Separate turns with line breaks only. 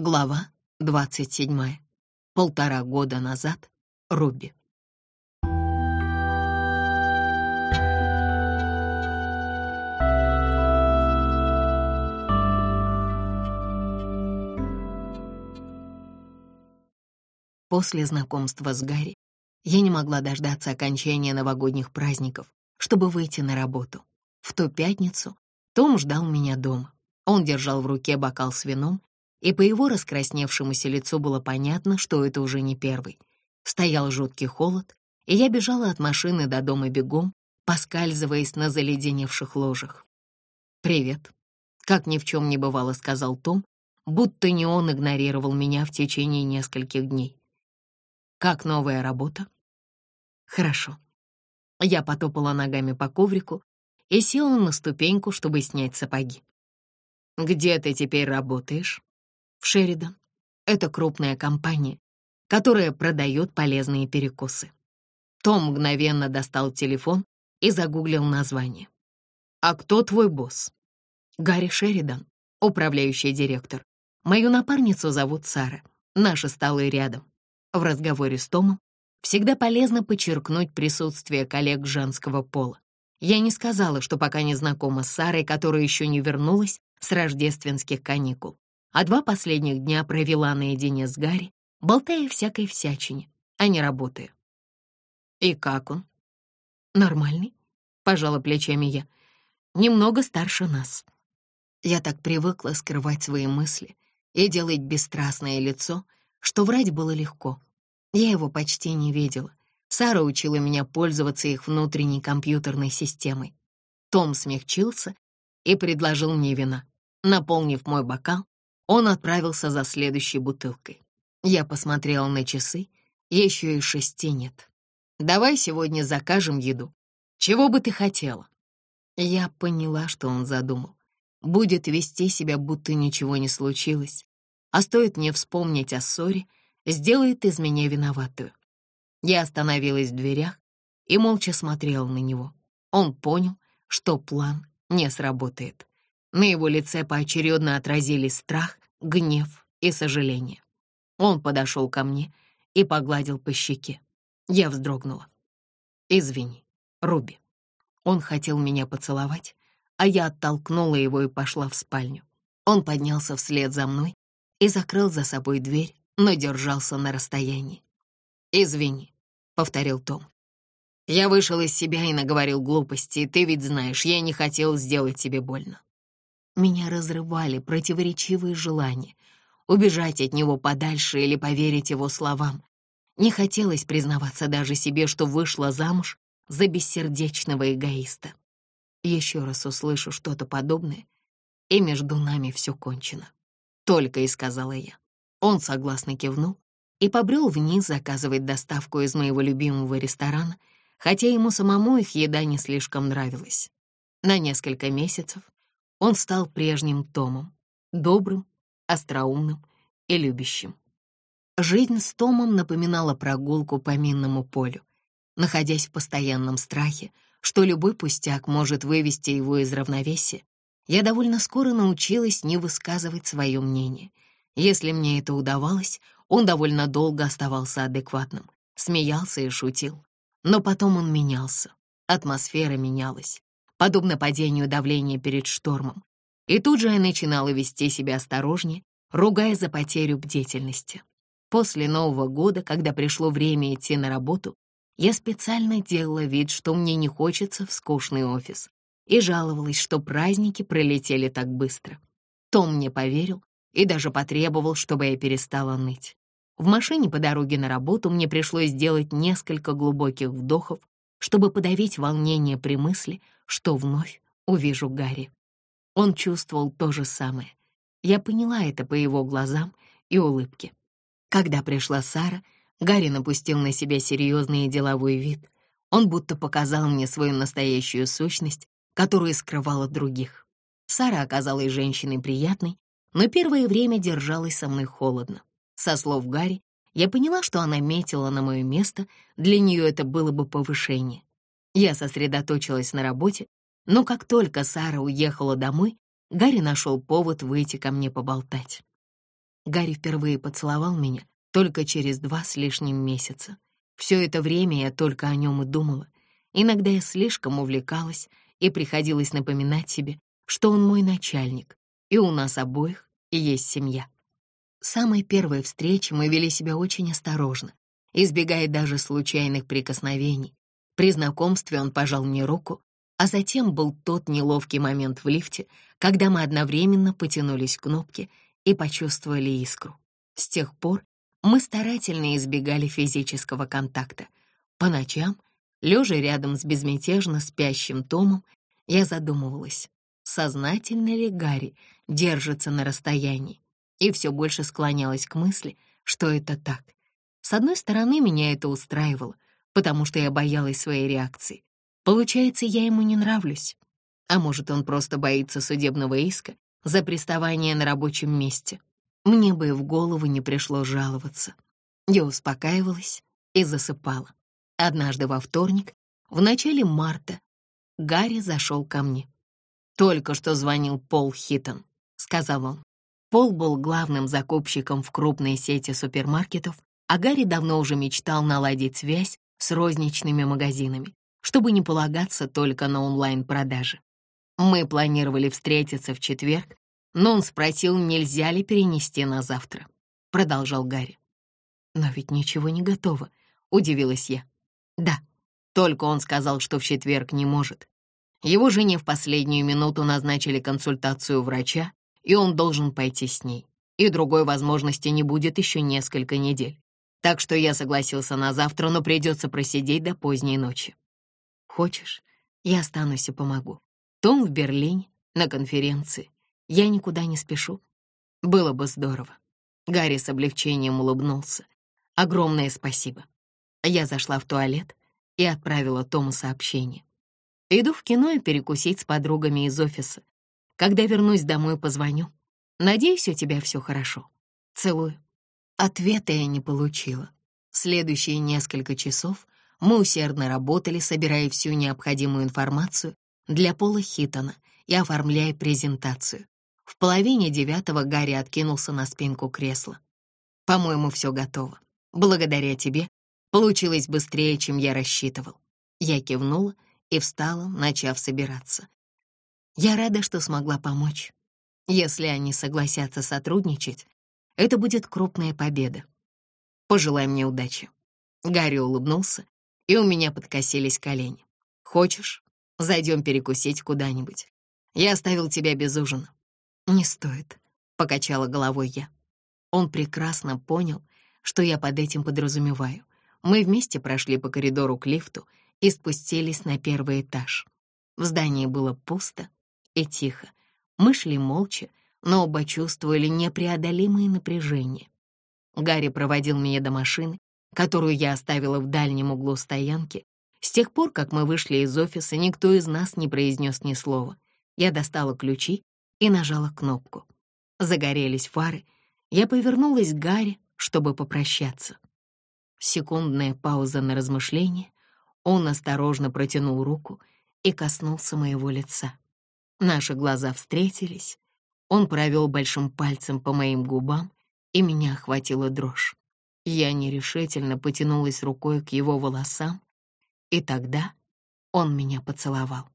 Глава 27. Полтора года назад. Руби. После знакомства с Гарри я не могла дождаться окончания новогодних праздников, чтобы выйти на работу. В ту пятницу Том ждал меня дома. Он держал в руке бокал с вином, и по его раскрасневшемуся лицу было понятно, что это уже не первый. Стоял жуткий холод, и я бежала от машины до дома бегом, поскальзываясь на заледеневших ложах. «Привет», — как ни в чем не бывало, сказал Том, будто не он игнорировал меня в течение нескольких дней. «Как новая работа?» «Хорошо». Я потопала ногами по коврику и села на ступеньку, чтобы снять сапоги. «Где ты теперь работаешь?» «В Шеридан. Это крупная компания, которая продает полезные перекусы». Том мгновенно достал телефон и загуглил название. «А кто твой босс?» «Гарри Шеридан, управляющий директор. Мою напарницу зовут Сара. Наши столы рядом». В разговоре с Томом всегда полезно подчеркнуть присутствие коллег женского пола. Я не сказала, что пока не знакома с Сарой, которая еще не вернулась с рождественских каникул, а два последних дня провела наедине с Гарри, болтая всякой всячине, а не работая. «И как он?» «Нормальный», — пожала плечами я. «Немного старше нас». Я так привыкла скрывать свои мысли и делать бесстрастное лицо, что врать было легко. Я его почти не видела, Сара учила меня пользоваться их внутренней компьютерной системой. Том смягчился и предложил мне вина. Наполнив мой бокал, он отправился за следующей бутылкой. Я посмотрела на часы, еще и шести нет. «Давай сегодня закажем еду. Чего бы ты хотела?» Я поняла, что он задумал. Будет вести себя, будто ничего не случилось. А стоит мне вспомнить о ссоре, сделает из меня виноватую. Я остановилась в дверях и молча смотрела на него. Он понял, что план не сработает. На его лице поочередно отразились страх, гнев и сожаление. Он подошел ко мне и погладил по щеке. Я вздрогнула. «Извини, Руби». Он хотел меня поцеловать, а я оттолкнула его и пошла в спальню. Он поднялся вслед за мной и закрыл за собой дверь, но держался на расстоянии. «Извини», — повторил Том. «Я вышел из себя и наговорил глупости, и ты ведь знаешь, я не хотел сделать тебе больно». Меня разрывали противоречивые желания убежать от него подальше или поверить его словам. Не хотелось признаваться даже себе, что вышла замуж за бессердечного эгоиста. Еще раз услышу что-то подобное, и между нами все кончено. Только и сказала я. Он согласно кивнул, и побрел вниз заказывать доставку из моего любимого ресторана, хотя ему самому их еда не слишком нравилась. На несколько месяцев он стал прежним Томом, добрым, остроумным и любящим. Жизнь с Томом напоминала прогулку по минному полю. Находясь в постоянном страхе, что любой пустяк может вывести его из равновесия, я довольно скоро научилась не высказывать свое мнение. Если мне это удавалось, он довольно долго оставался адекватным, смеялся и шутил. Но потом он менялся, атмосфера менялась, подобно падению давления перед штормом. И тут же я начинала вести себя осторожнее, ругая за потерю бдительности. После Нового года, когда пришло время идти на работу, я специально делала вид, что мне не хочется в скучный офис, и жаловалась, что праздники пролетели так быстро. Том мне поверил и даже потребовал, чтобы я перестала ныть. В машине по дороге на работу мне пришлось сделать несколько глубоких вдохов, чтобы подавить волнение при мысли, что вновь увижу Гарри. Он чувствовал то же самое. Я поняла это по его глазам и улыбке. Когда пришла Сара, Гарри напустил на себя серьезный и деловой вид. Он будто показал мне свою настоящую сущность, которую скрывал от других. Сара оказалась женщиной приятной, но первое время держалась со мной холодно. Со слов Гарри, я поняла, что она метила на мое место, для нее это было бы повышение. Я сосредоточилась на работе, но как только Сара уехала домой, Гарри нашел повод выйти ко мне поболтать. Гарри впервые поцеловал меня только через два с лишним месяца. Все это время я только о нем и думала. Иногда я слишком увлекалась, и приходилось напоминать себе, что он мой начальник, и у нас обоих есть семья. С самой первой встречи мы вели себя очень осторожно, избегая даже случайных прикосновений. При знакомстве он пожал мне руку, а затем был тот неловкий момент в лифте, когда мы одновременно потянулись к кнопке и почувствовали искру. С тех пор мы старательно избегали физического контакта. По ночам, лежа рядом с безмятежно спящим Томом, я задумывалась, сознательно ли Гарри держится на расстоянии, и все больше склонялась к мысли, что это так. С одной стороны, меня это устраивало, потому что я боялась своей реакции. Получается, я ему не нравлюсь. А может, он просто боится судебного иска за приставание на рабочем месте. Мне бы и в голову не пришло жаловаться. Я успокаивалась и засыпала. Однажды во вторник, в начале марта, Гарри зашел ко мне. «Только что звонил Пол Хиттон», — сказал он. Пол был главным закупщиком в крупной сети супермаркетов, а Гарри давно уже мечтал наладить связь с розничными магазинами чтобы не полагаться только на онлайн-продажи. Мы планировали встретиться в четверг, но он спросил, нельзя ли перенести на завтра. Продолжал Гарри. «Но ведь ничего не готово», — удивилась я. «Да, только он сказал, что в четверг не может. Его жене в последнюю минуту назначили консультацию врача, и он должен пойти с ней. И другой возможности не будет еще несколько недель. Так что я согласился на завтра, но придется просидеть до поздней ночи. Хочешь, я останусь и помогу. Том в Берлине, на конференции. Я никуда не спешу. Было бы здорово. Гарри с облегчением улыбнулся. Огромное спасибо. Я зашла в туалет и отправила Тому сообщение. Иду в кино и перекусить с подругами из офиса. Когда вернусь домой, позвоню. Надеюсь, у тебя все хорошо. Целую. Ответа я не получила. Следующие несколько часов мы усердно работали, собирая всю необходимую информацию для Пола Хитона и оформляя презентацию. В половине девятого Гарри откинулся на спинку кресла. «По-моему, все готово. Благодаря тебе получилось быстрее, чем я рассчитывал». Я кивнула и встала, начав собираться. Я рада, что смогла помочь. Если они согласятся сотрудничать, это будет крупная победа. Пожелай мне удачи. Гарри улыбнулся и у меня подкосились колени. Хочешь, зайдем перекусить куда-нибудь? Я оставил тебя без ужина. Не стоит, покачала головой я. Он прекрасно понял, что я под этим подразумеваю. Мы вместе прошли по коридору к лифту и спустились на первый этаж. В здании было пусто и тихо. Мы шли молча, но оба чувствовали непреодолимое напряжение. Гарри проводил меня до машины, которую я оставила в дальнем углу стоянки. С тех пор, как мы вышли из офиса, никто из нас не произнес ни слова. Я достала ключи и нажала кнопку. Загорелись фары. Я повернулась к Гарри, чтобы попрощаться. Секундная пауза на размышление. Он осторожно протянул руку и коснулся моего лица. Наши глаза встретились. Он провел большим пальцем по моим губам, и меня охватила дрожь. Я нерешительно потянулась рукой к его волосам, и тогда он меня поцеловал.